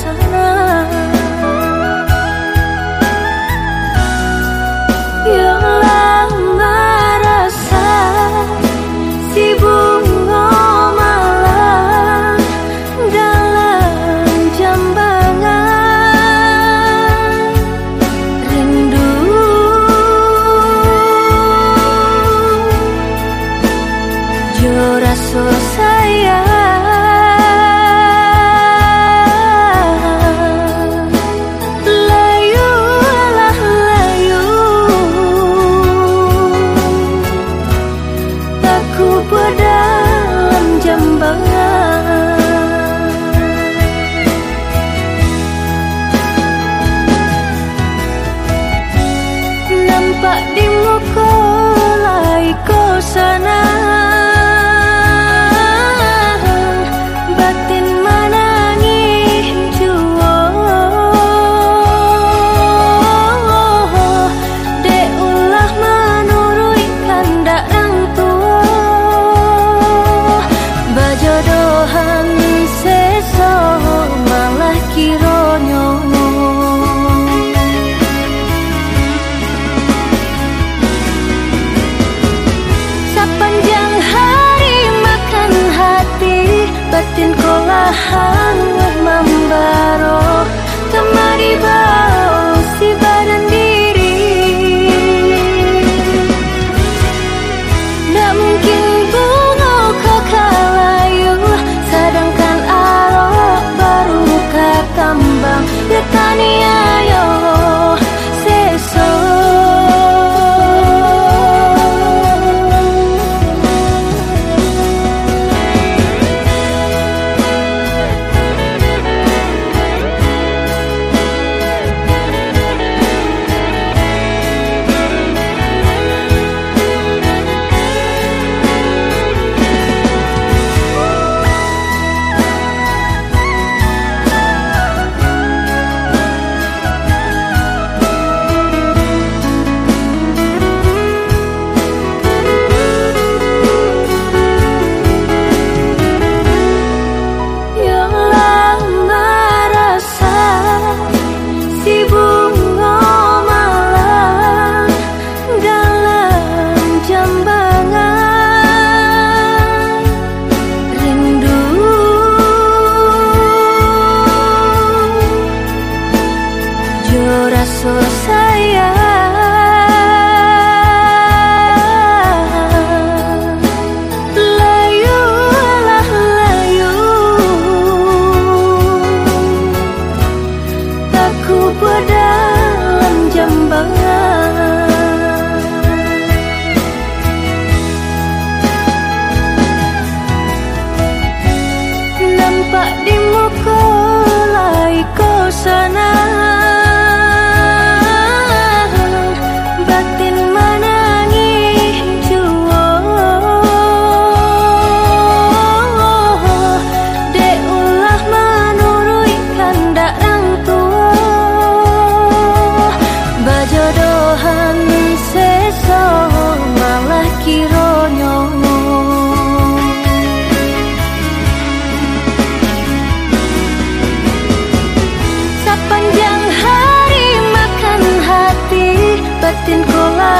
sana. Hilang rasa si bunga malam dalam jambangan. Rindu. Yo 사랑한 것만 바로 그 말이 바로 abrazos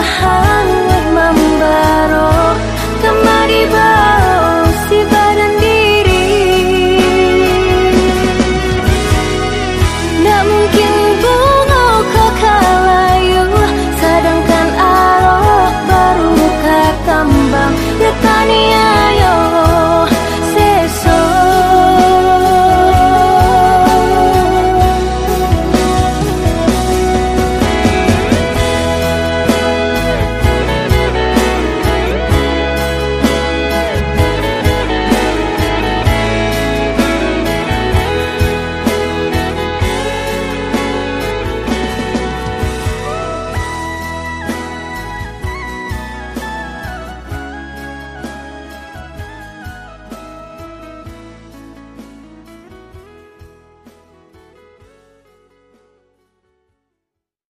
好。